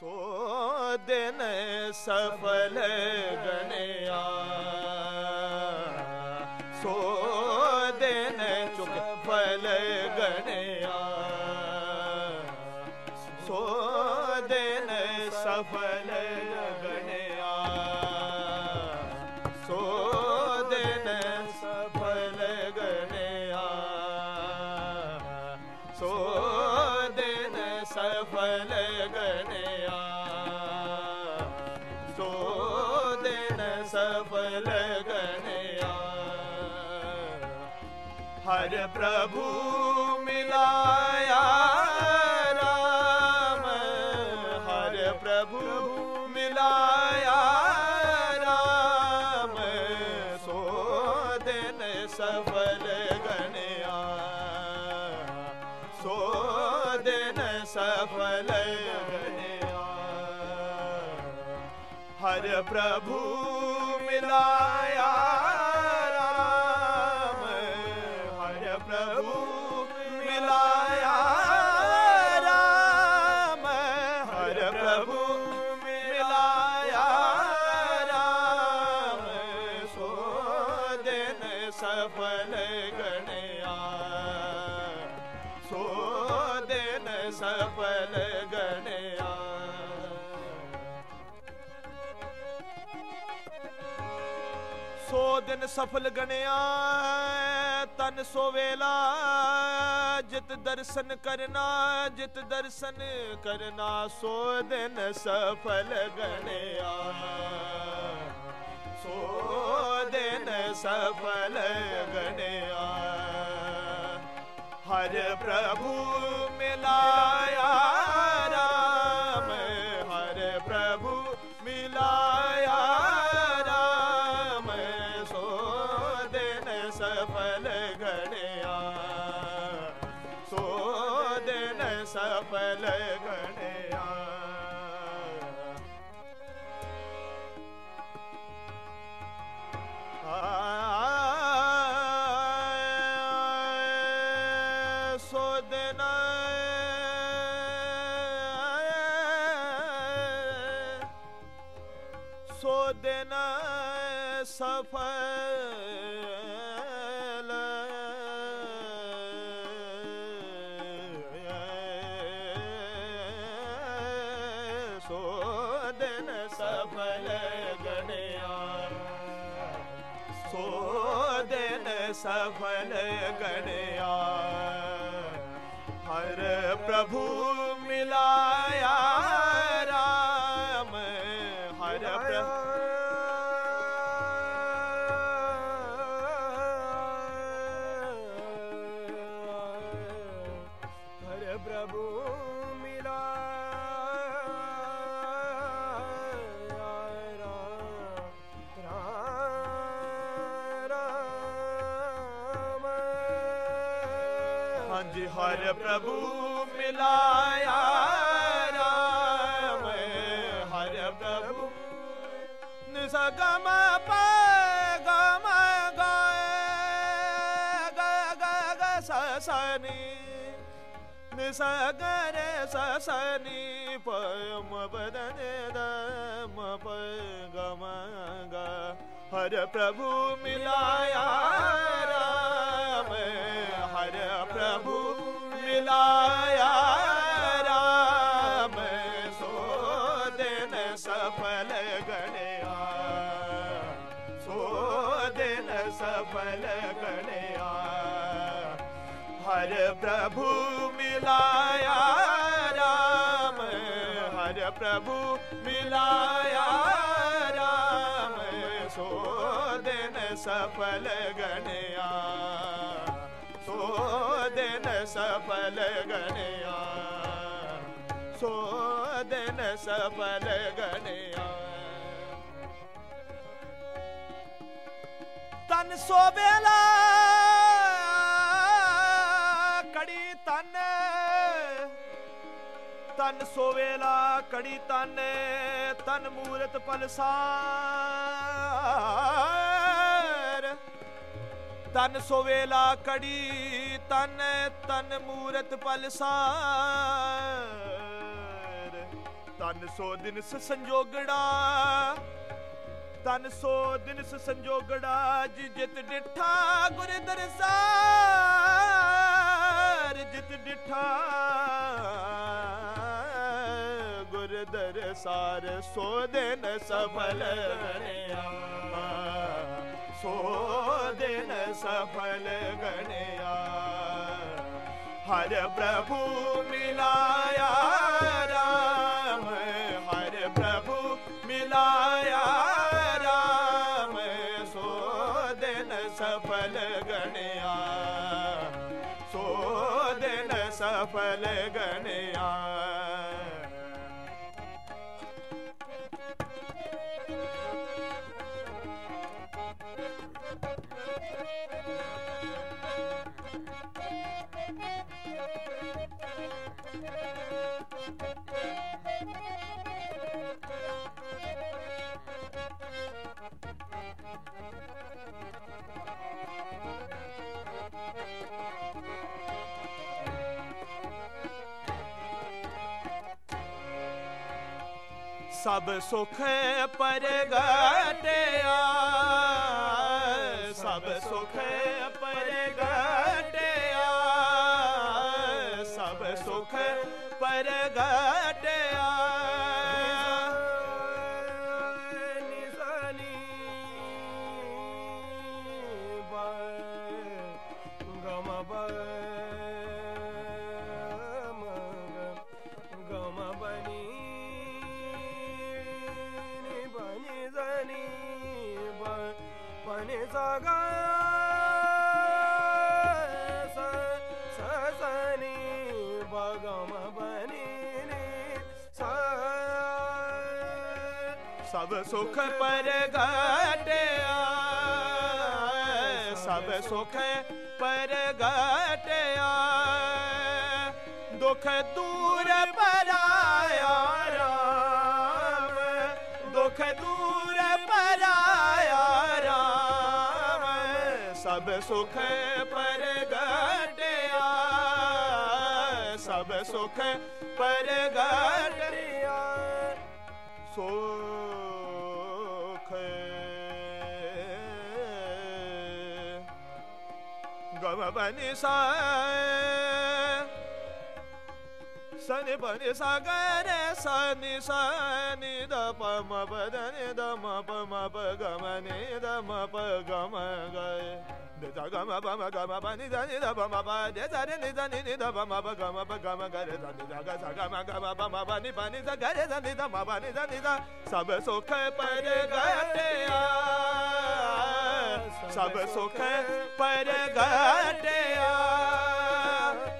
ਸੋ ਦਿਨ ਸਫਲ ਗਣਿਆ ਸੋ ਦਿਨ ਚੁਕ ਫਲ ਗਣਿਆ ਸੋ ਦਿਨ ਸਫਲ ਗਣਿਆ ਸੋ ਦਿਨ ਸਫਲ ਗਣਿਆ ਸੋ ਦਿਨ ਸਫਲ ਹਰ ਪ੍ਰਭੂ ਮਿਲਾਇਆ ਰਾਮ। ਹਰ ਪ੍ਰਭੂ ਮਿਲਾਇਆ ਰਾਮ। ਸੋ ਦਿਨ ਸਫਲ ਗਣਿਆ। ਸੋ ਦਿਨ ਸਫਲ ਗਣਿਆ। ਹਰ ਪ੍ਰਭੂ ਮਿਲਾਇਆ ਸਫਲ ਗਣਿਆ ਸੋ ਦਿਨ ਸਫਲ ਗਣਿਆ ਸੋ ਦਿਨ ਸਫਲ ਗਣਿਆ ਤਨ ਸੋ ਵੇਲਾ ਜਿਤ ਦਰਸ਼ਨ ਕਰਨਾ ਜਿਤ ਦਰਸ਼ਨ ਕਰਨਾ ਸੋ ਦਿਨ ਸਫਲ ਗਣਿਆ ਸੋ ਦਿਨ ਸਫਲ ਗਣਿਆ ਹਰ ਪ੍ਰਭੂ ਮਿਲਾਇਆ ਰਾਮ ਹਰ ਪ੍ਰਭੂ ਮਿਲਾਇਆ ਰਾਮ ਸੋ ਦਿਨ ਸਫਲ ਗਣਿਆ ਸੋ ਦਿਨ ਸਫਲ ਗਣਿਆ ਸਫਲ ਗਣਿਆ ਹਰ ਪ੍ਰਭੂ ਹਰ ਪ੍ਰਭੂ ਮਿਲਾਇਆ ਰਾਮ ਹਰ ਪ੍ਰਭੂ ਨਿਸਗਮ ਪ ਗਮ ਗ ਗ ਗ ਗ ਸ ਸ ਨੀ ਨਿਸਗਰ ਸ ਸ ਬਦਨ ਦ ਮ ਗਮ ਗ ਹਰ ਪ੍ਰਭੂ ਮਿਲਾਇਆ ਰਾਮ ਪ੍ਰਭੂ ਮਿਲਾਇਆ, ਰਾਮ ਸੋ ਦਿਨ ਸਫਲ ਗਣਿਆ। ਸੋ ਦਿਨ ਸਫਲ ਗਣਿਆ। ਹਰ ਪ੍ਰਭੂ ਮਿਲਾਇਆ, ਰਾਮ, ਹਰ ਪ੍ਰਭੂ ਮਿਲਾਇਆ, ਰਾਮ ਸੋ ਦਿਨ ਸਫਲ ਗਣਿਆ। ਦਿਨ ਸਫਲ ਗਣਿਆ, ਸੋ ਦਿਨ ਸਫਲ ਗਣਿਆ। ਤਨ ਸੋ ਕੜੀ ਤਨ ਤਨ ਸੋਵੇਲਾ ਕੜੀ ਤਨ ਤਨ ਮੂਰਤ ਪਲਸਾਰ ਤਨ ਸੋ ਵੇਲਾ ਕੜੀ, ਤਨ ਤਨ ਮੂਰਤ ਪਲਸਾਰ। ਤਨ ਸੋ ਦਿਨ ਸੰਜੋਗੜਾ, ਤਨ ਸੋ ਦਿਨ ਸੰਜੋਗੜਾ, ਜੀ ਜਿਤ ਡਿਠਾ ਗੁਰ ਦਰਸਾਰ। ਜਿਤ ਡਿਠਾ ਗੁਰ ਦਰਸਾਰ, ਸੋ ਦਿਨ ਸਫਲ ਗਣਿਆ ਸੋ ਦਿਨ ਸਫਲ ਗਣਿਆ ਹਰ ਪ੍ਰਭੂ ਮਿਲਾਇਆ ਸਭ ਸੁਖ ਪਰਗਟਿਆ। ਸਭ ਸੁਖ ਸਭ ਸੁਖ ਪਰਗਟਿਆ ਸਭ ਸੁਖ ਪਰਗਟਿਆ ਦੁਖ ਦੂਰ ਪਰਾਇਆ ਰਾਮ ਦੁਖ ਦੂਰ ਸਭ ਸੁਖ ਪਰਗਟਿਆ ਸਭ ਸੁਖ ਪਰਗਟਿਆ ਸੁਖ ਗਮ ਬਨਿ ਸਾ ਸਨੀ ਬਨਿ ਸਾ ਗਰੇ ਸਨੀ ਸਨੀ ਦ ਪ ਮ ਪ ਦ ਨੀ ਦ ਮ ਪ ਮ ਪ ਗ ਮ ਨੀ ਦ ਮ ਪ ਗ ਮ ਗਏ ਦ ਦ ਗ ਮ ਪ ਮ ਗ ਮ ਪ ਨੀ ਦ ਨੀ ਦ ਪ ਮ ਪ ਦ ਦ ri ni ਦ ਨੀ ਨੀ ਦ ਪ ਮ ਪ ਗ ਮ ਪ ਗ ਮ ਗ ਰੇ ਦ ਨੀ ਦ ਗ ਸ ਗ ਮ ਗ ਮ ਪ ਮ ਪ ਨੀ ਪ ਨੀ ਸਭ ਸੁਖ ਪਰਗਟਿਆ ਸਭ ਸੁਖ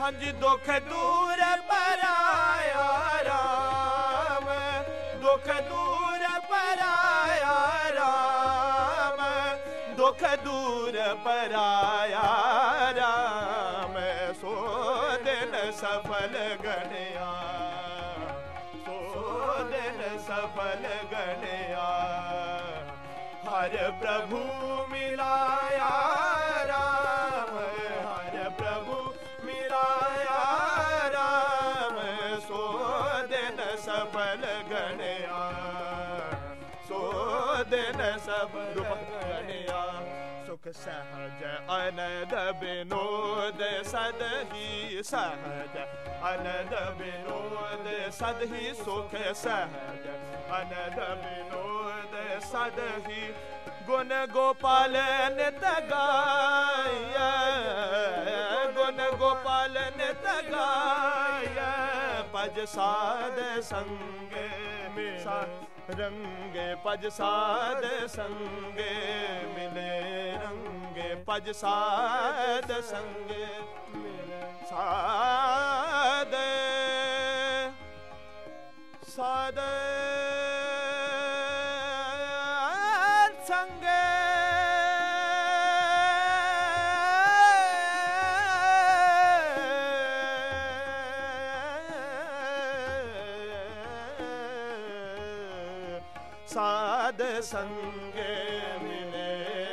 ਹਾਂਜੀ ਦੁਖ ਦੂਰ ਪਰਾਇਆ ਰਾਮ ਦੁਖ ਦੂਰ ਦੁਖ ਦੂਰ ਪਰਾਇਆ ਰਾਮ ਸੋ ਦਿਨ ਸਫਲ ਗਣਿਆ ਸੋ ਦਿਨ ਸਫਲ ਗਣਿਆ ਹਰ ਪ੍ਰਭੂ ਮਿਲਾਇਆ ਰਾਮ ਹਰ ਪ੍ਰਭੂ ਮਿਲਾਇਆ ਰਾਮ ਸੋ ਦਿਨ ਸਫਲ ਗਣਿਆ ਸੋ ਦਿਨ ਸਫਲ ਸੁਖ ਸਹਜ, ਅਨੰਦ ਬਿਨੋਦ ਸਦ ਹੀ ਸਹਜ, ਅਨੰਦ ਬਿਨੋਦ ਸਦ ਹੀ ਸੁਖ ਸਹਜ, ਅਨੰਦ ਬਿਨੋਦ ਸਦ ਹੀ ਗੁਣ ਗੋਪਾਲ ਨਿਤ ਗਾਇਆ ਗੁਣ ਗੋਪਾਲ ਨਿਤ ਗਾਇਆ ਰੰਗੇ ਪਜ ਸਾਧ ਸੰਗੇ ਮਿਲੇ ਰੰਗੇ ਪਜ ਸਾਧ ਸੰਗੇ ਮਿਲੇ ਸਾਧ ਸਾਧ साध संगे मिले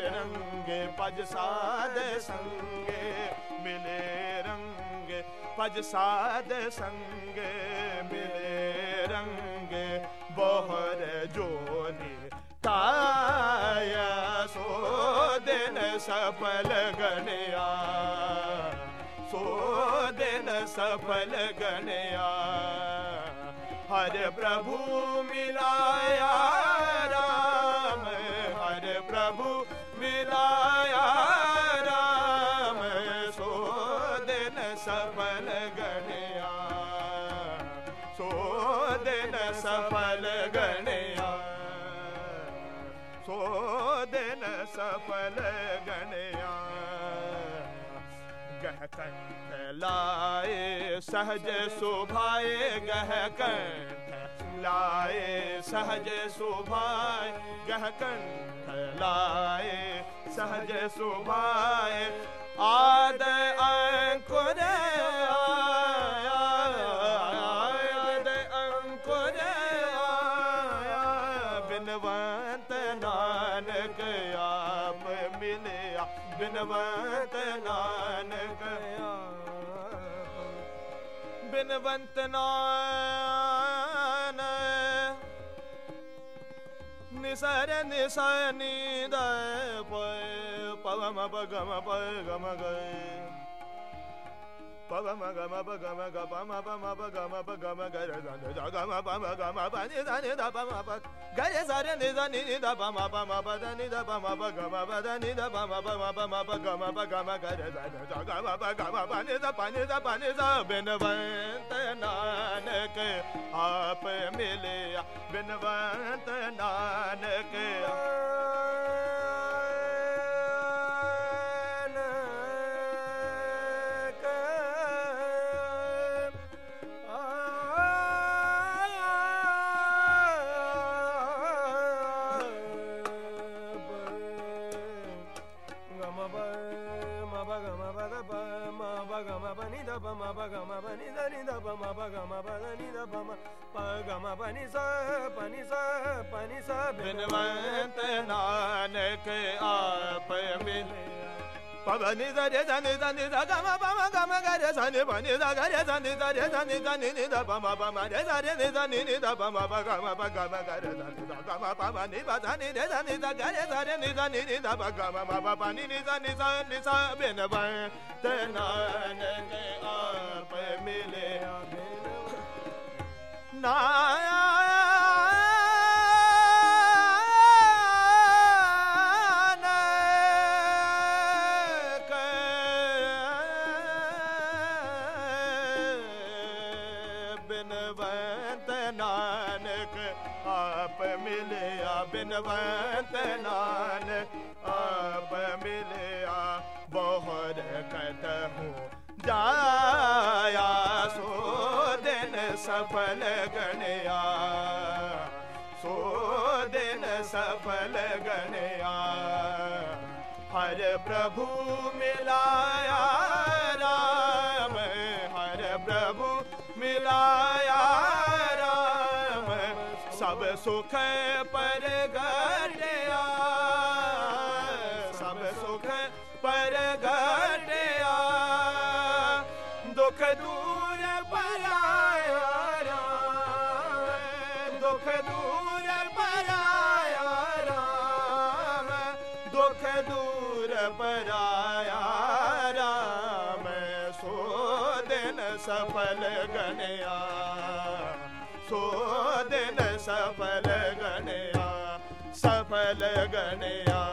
रंगे, पज साध संगे मिले रंगे, पज साध संगे मिले रंगे, बहर जोनी ताया सो दिन सफल गणया सो दिन सफल गणया हर प्रभु मिलाया ਫਲ ਗਣਿਆ ਗਹ ਕੰਠ ਲਾਏ ਸਹਜ ਸੁਭਾਏ ਗਹ ਕੰਠ ਲਾਏ ਸਹਜ ਸੁਭਾਏ ਗਹ ਕੰਠ ਲਾਏ ਸਹਜ ਸੁਭਾਏ ਆਦ ਅੰਕੁਰੇ ਮਿਲਿਆ ਬਿਨਵੰਤ ਨਾਨਕ ਬਿਨਵੰਤ ਨਾਨ ਨਿਸਰ ਨਿਸਨੀ ਦੇ ਪਏ ਪਵਮ ਬਗਮ ਪਗਮ ਗਏ। पवम गम पगम गम पम ਗਮ ਬਨਿ ਸ ਬਨਿ ਸ ਬਨਿ ਸ ਬਿਨਵੰਤ ਨਾਨਕ ਆਪ ਮਿਲਿਆ ਪਵਨਿ ਦਰੇ ਦਨਿ ਦਨਿ ਦ ਗਮ ਪਮ ਗਮ ਗਰੇ ਸਨਿ ਬਨਿ ਦ ਗਰੇ ਸਨਿ ਦਰੇ ਸਨਿ ਦਨਿ ਨਿ ਦ ਪਮ ਪਮ ਰੇ ਦਰੇ ਨਿ ਦਨਿ ਨਿ ਦ ਪਮ ਪ ਗਮ ਪ ਗਮ ਗਰੇ ਦਨਿ ਦ ਗਮ ਪਮ ਨਿ ਬ ਦਨਿ ਰੇ ਦਨਿ ਦ ਗਰੇ ਦਰੇ ਨਿ ਦਨਿ ਨਿ ਦ ਪ ਗਮ ਪ ਪ ਨਿ ਨਿ ਦਨਿ ਸ ਨਿ ਸ ਬਿਨ ਬਨ ਤਨਾਨ ਕੇ ਆਪ ਮਿਲੇ ਆਵੇ ਨਾ ਨਾਨਕ ਆਪ ਮਿਲਿਆ ਬਿਨਵੰਤ ਨਾਨਕ ਆਪ ਮਿਲਿਆ ਬਹੁਰ ਕਤ ਹੋ ਜਾਇਆ ਸਫਲ ਗਣਿਆ ਸੋ ਦਿਨ ਸਫਲ ਗਣਿਆ ਹਰ ਪ੍ਰਭੂ ਮਿਲਾਇਆ ਰਾਮ ਹਰ ਪ੍ਰਭੂ ਮਿਲਾਇਆ ਰਾਮ ਸਭ ਸੁਖ ਪਰਗਟ ਦੁੱਖ ਦੂਰ ਪਰਾਇਆ ਰਾਮ। ਦੁੱਖ ਦੂਰ ਪਰਾਇਆ ਰਾਮ। ਸੋ ਦਿਨ ਸਫਲ ਗਨਿਆ ਸੋ ਦਿਨ ਸਫਲ ਗਨਿਆ ਸਫਲ ਗਨਿਆ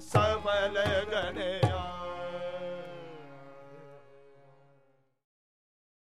ਸਫਲ ਗਨਿਆ